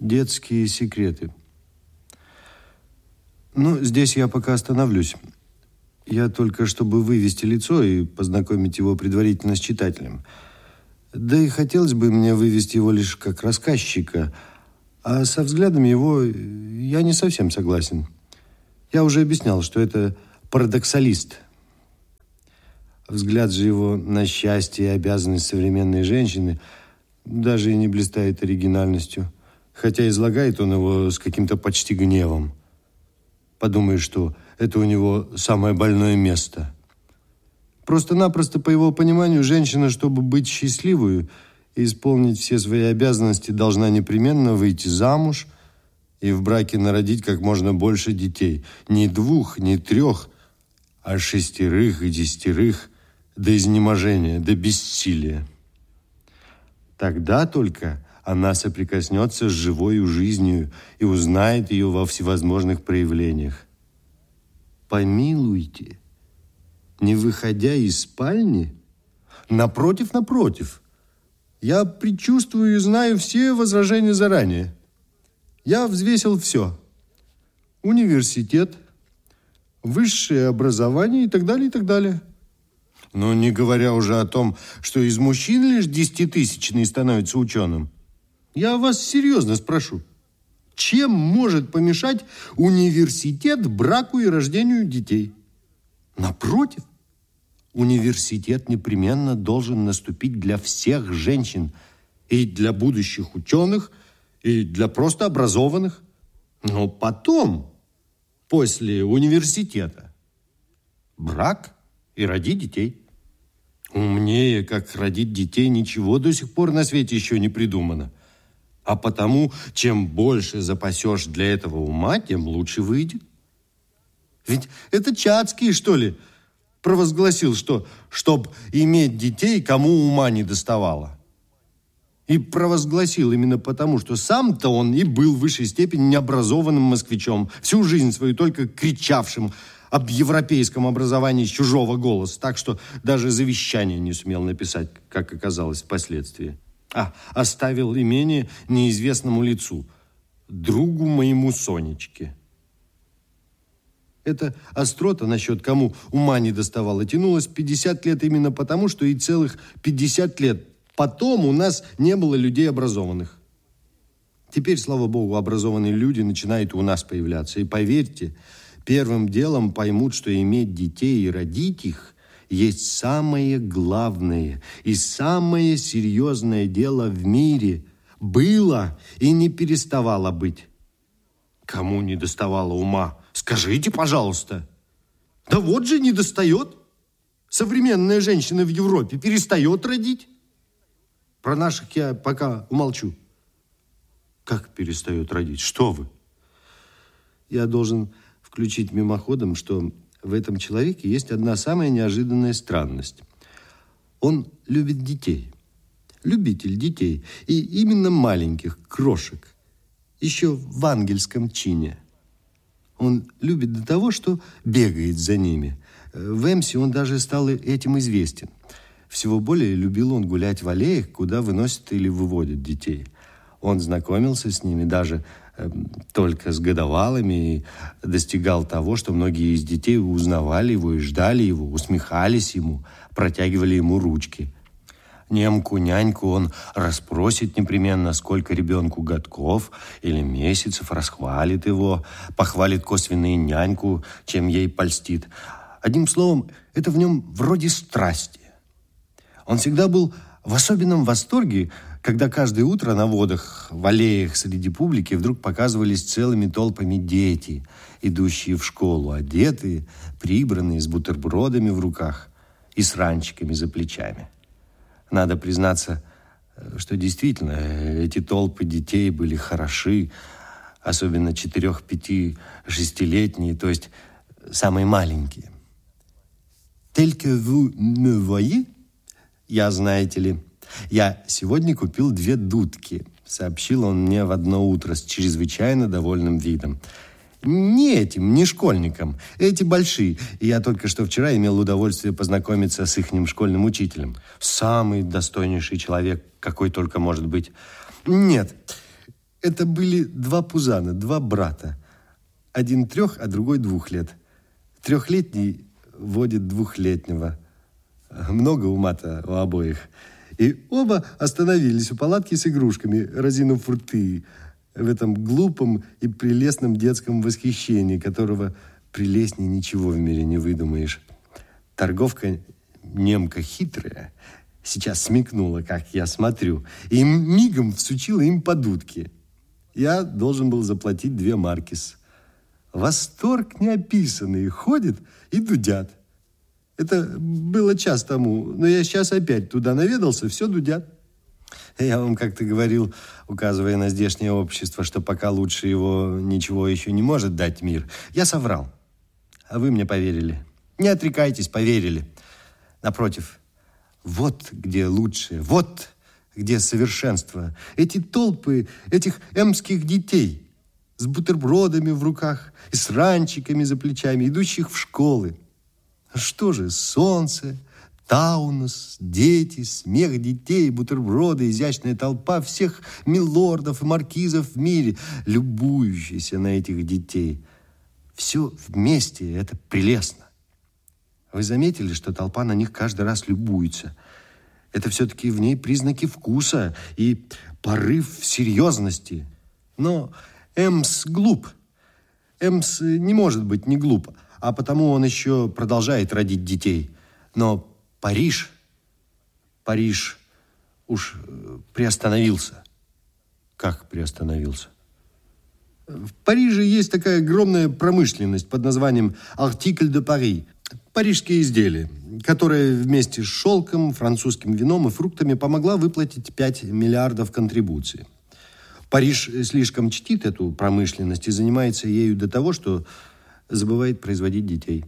Детские секреты. Ну, здесь я пока остановлюсь. Я только, чтобы вывести лицо и познакомить его предварительно с читателем. Да и хотелось бы мне вывести его лишь как рассказчика, а со взглядом его я не совсем согласен. Я уже объяснял, что это парадоксалист. Взгляд же его на счастье и обязанность современной женщины даже и не блистает оригинальностью, хотя излагает он его с каким-то почти гневом. Подумаешь, что это у него самое больное место. Просто-напросто, по его пониманию, женщина, чтобы быть счастливой и исполнить все свои обязанности, должна непременно выйти замуж и в браке народить как можно больше детей. Не двух, не трех, а шестерых и десятерых до изнеможения, до бессилия. Тогда только она соприкоснется с живой жизнью и узнает ее во всевозможных проявлениях помилуйте, не выходя из спальни, напротив, напротив, я предчувствую и знаю все возражения заранее. Я взвесил все. Университет, высшее образование и так далее, и так далее. Но не говоря уже о том, что из мужчин лишь десятитысячный становится ученым. Я вас серьезно спрошу. Чем может помешать университет браку и рождению детей? Напротив, университет непременно должен наступить для всех женщин, и для будущих ученых, и для просто образованных. Но потом, после университета, брак и родить детей. Умнее, как родить детей, ничего до сих пор на свете еще не придумано. А потому, чем больше запасешь для этого ума, тем лучше выйдет. Ведь это Чацкий, что ли, провозгласил, что, чтоб иметь детей, кому ума не доставало. И провозгласил именно потому, что сам-то он и был в высшей степени необразованным москвичом, всю жизнь свою только кричавшим об европейском образовании чужого голоса, так что даже завещание не сумел написать, как оказалось впоследствии а оставил имение неизвестному лицу, другу моему Сонечке. Эта острота насчет кому ума не доставала тянулась 50 лет именно потому, что и целых 50 лет потом у нас не было людей образованных. Теперь, слава богу, образованные люди начинают у нас появляться. И поверьте, первым делом поймут, что иметь детей и родить их – есть самое главное и самое серьезное дело в мире. Было и не переставало быть. Кому не доставало ума? Скажите, пожалуйста. Да вот же не достает. Современная женщина в Европе перестает родить. Про наших я пока умолчу. Как перестает родить? Что вы? Я должен включить мимоходом, что в этом человеке есть одна самая неожиданная странность. Он любит детей. Любитель детей. И именно маленьких, крошек. Еще в ангельском чине. Он любит до того, что бегает за ними. В Эмсе он даже стал этим известен. Всего более любил он гулять в аллеях, куда выносят или выводят детей. Он знакомился с ними даже только с годовалыми достигал того, что многие из детей узнавали его и ждали его, усмехались ему, протягивали ему ручки. Немку, няньку он расспросит непременно, сколько ребенку годков или месяцев, расхвалит его, похвалит косвенную няньку, чем ей польстит. Одним словом, это в нем вроде страсти. Он всегда был в особенном восторге, когда каждое утро на водах, в аллеях среди публики вдруг показывались целыми толпами дети, идущие в школу, одетые, прибранные, с бутербродами в руках и с ранчиками за плечами. Надо признаться, что действительно эти толпы детей были хороши, особенно четырех, пяти, шестилетние, то есть самые маленькие. «Tel que vous me voyez?» Я, знаете ли, я сегодня купил две дудки, сообщил он мне в одно утро с чрезвычайно довольным видом. Не этим, не школьникам. Эти большие. Я только что вчера имел удовольствие познакомиться с ихним школьным учителем. Самый достойнейший человек, какой только может быть. Нет, Это были два пузана, два брата. Один трех, а другой двух лет. Трехлетний водит двухлетнего. Много ума-то у обоих. И оба остановились у палатки с игрушками, разинув рты в этом глупом и прелестном детском восхищении, которого прелестнее ничего в мире не выдумаешь. Торговка немка хитрая сейчас смекнула, как я смотрю, и мигом всучила им по дудке. Я должен был заплатить две маркис. Восторг неописанный, ходит и дудят. Это было час тому, но я сейчас опять туда наведался, все дудят. Я вам как-то говорил, указывая на здешнее общество, что пока лучше его ничего еще не может дать мир. Я соврал. А вы мне поверили. Не отрекайтесь, поверили. Напротив, вот где лучше, вот где совершенство. Эти толпы этих эмских детей с бутербродами в руках и с ранчиками за плечами, идущих в школы. Что же, солнце, Таунус, дети, смех детей, бутерброды, изящная толпа всех милордов и маркизов в мире, любующиеся на этих детей. Все вместе это прелестно. Вы заметили, что толпа на них каждый раз любуется? Это все-таки в ней признаки вкуса и порыв серьезности. Но Эмс глуп. Эмс не может быть не глуп, а потому он еще продолжает родить детей. Но Париж, Париж уж э, приостановился. Как приостановился? В Париже есть такая огромная промышленность под названием «Артикль де Пари» – парижские изделия, которая вместе с шелком, французским вином и фруктами помогла выплатить 5 миллиардов контрибуций. Париж слишком чтит эту промышленность и занимается ею до того, что забывает производить детей.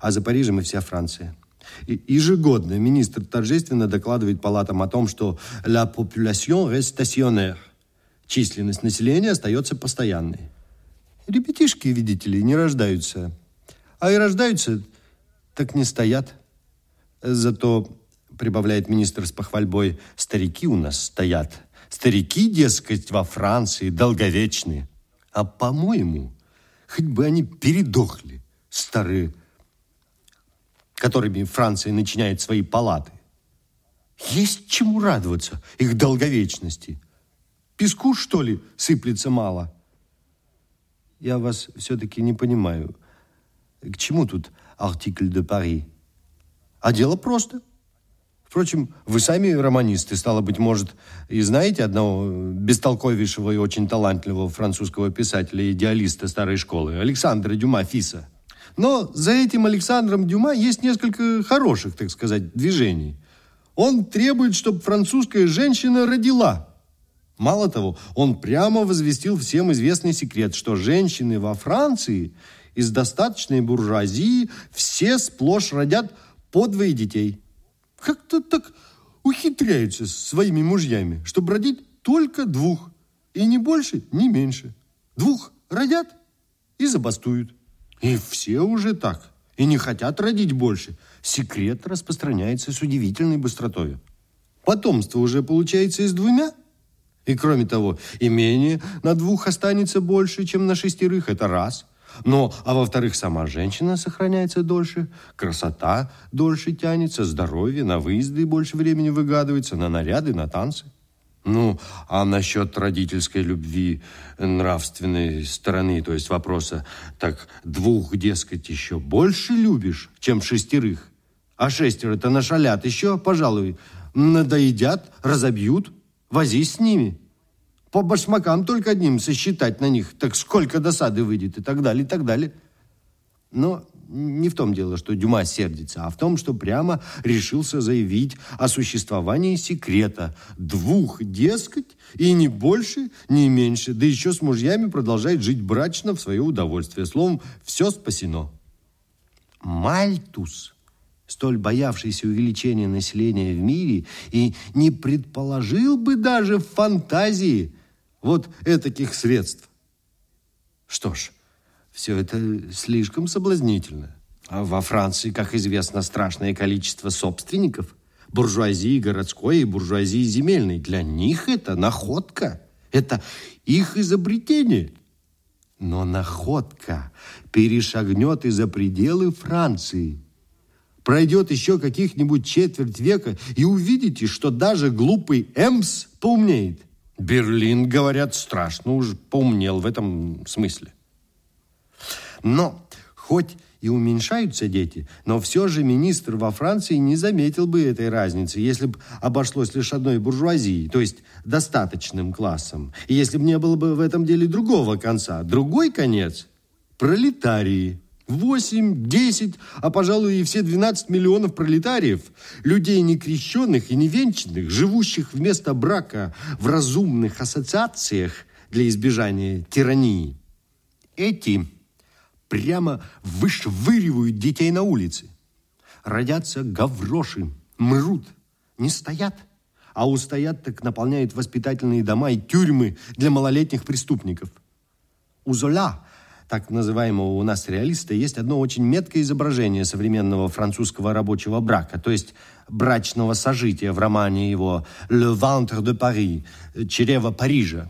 А за Парижем и вся Франция – Ежегодно министр торжественно докладывает палатам о том, что «la population reste stationnaire» – численность населения остается постоянной. Ребятишки, видите ли, не рождаются. А и рождаются, так не стоят. Зато, прибавляет министр с похвальбой, старики у нас стоят. Старики, дескать, во Франции долговечные. А, по-моему, хоть бы они передохли, старые которыми Франция начиняет свои палаты. Есть чему радоваться их долговечности. Песку, что ли, сыплется мало? Я вас все-таки не понимаю. К чему тут артикль де Пари? А дело просто. Впрочем, вы сами романисты, стало быть, может, и знаете одного бестолковейшего и очень талантливого французского писателя-идеалиста старой школы, Александра Дюма Фиса. Но за этим Александром Дюма есть несколько хороших, так сказать, движений. Он требует, чтобы французская женщина родила. Мало того, он прямо возвестил всем известный секрет, что женщины во Франции из достаточной буржуазии все сплошь родят по двое детей. Как-то так ухитряются своими мужьями, чтобы родить только двух. И ни больше, ни меньше. Двух родят и забастуют. И все уже так. И не хотят родить больше. Секрет распространяется с удивительной быстротой. Потомство уже получается из двумя. И кроме того, имение на двух останется больше, чем на шестерых. Это раз. Но, а во-вторых, сама женщина сохраняется дольше, красота дольше тянется, здоровье на выезды больше времени выгадывается, на наряды, на танцы. Ну, а насчет родительской любви, нравственной стороны, то есть вопроса, так двух, дескать, еще больше любишь, чем шестерых? А шестеро-то нашалят еще, пожалуй, надоедят, разобьют, возись с ними. По башмакам только одним сосчитать на них, так сколько досады выйдет и так далее, и так далее. Но не в том дело, что Дюма сердится, а в том, что прямо решился заявить о существовании секрета. Двух, дескать, и не больше, не меньше. Да еще с мужьями продолжает жить брачно в свое удовольствие. Словом, все спасено. Мальтус, столь боявшийся увеличения населения в мире, и не предположил бы даже в фантазии вот этаких средств. Что ж, все это слишком соблазнительно. А во Франции, как известно, страшное количество собственников. Буржуазии городской и буржуазии земельной. Для них это находка. Это их изобретение. Но находка перешагнет и за пределы Франции. Пройдет еще каких-нибудь четверть века, и увидите, что даже глупый Эмс поумнеет. Берлин, говорят, страшно уж поумнел в этом смысле. Но хоть и уменьшаются дети, но все же министр во Франции не заметил бы этой разницы, если бы обошлось лишь одной буржуазией, то есть достаточным классом. И если бы не было бы в этом деле другого конца. Другой конец – пролетарии. 8, 10, а, пожалуй, и все 12 миллионов пролетариев, людей некрещенных и невенчанных, живущих вместо брака в разумных ассоциациях для избежания тирании. Эти прямо вышвыривают детей на улице. Родятся гавроши, мрут, не стоят. А устоят так наполняют воспитательные дома и тюрьмы для малолетних преступников. У Золя, так называемого у нас реалиста, есть одно очень меткое изображение современного французского рабочего брака, то есть брачного сожития в романе его «Le ventre de Paris» – «Чрево Парижа».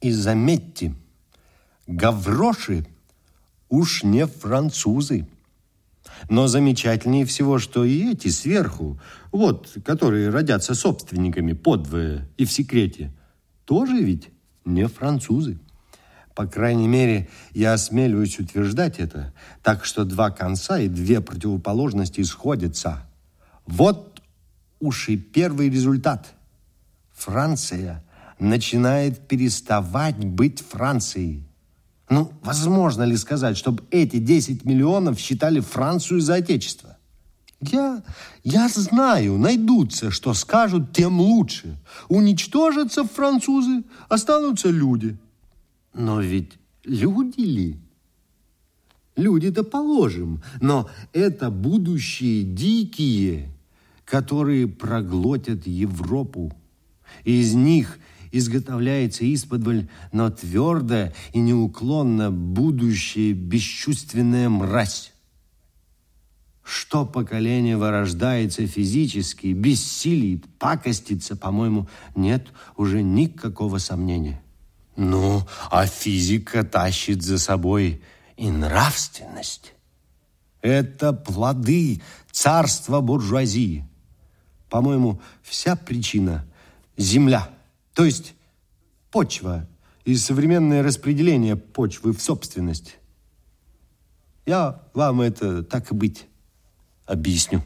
И заметьте, гавроши – уж не французы. Но замечательнее всего, что и эти сверху, вот, которые родятся собственниками подвое и в секрете, тоже ведь не французы. По крайней мере, я осмеливаюсь утверждать это, так что два конца и две противоположности сходятся. Вот уж и первый результат. Франция начинает переставать быть Францией. Ну, возможно ли сказать, чтобы эти 10 миллионов считали Францию за отечество? Я, я знаю, найдутся, что скажут, тем лучше. Уничтожатся французы, останутся люди. Но ведь люди ли? Люди-то положим, но это будущие дикие, которые проглотят Европу. Из них изготовляется исподволь, но твердо и неуклонно будущая бесчувственная мразь. Что поколение вырождается физически, бессилит, пакостится, по-моему, нет уже никакого сомнения. Ну, а физика тащит за собой и нравственность. Это плоды царства буржуазии. По-моему, вся причина – земля – то есть почва и современное распределение почвы в собственность. Я вам это так и быть объясню.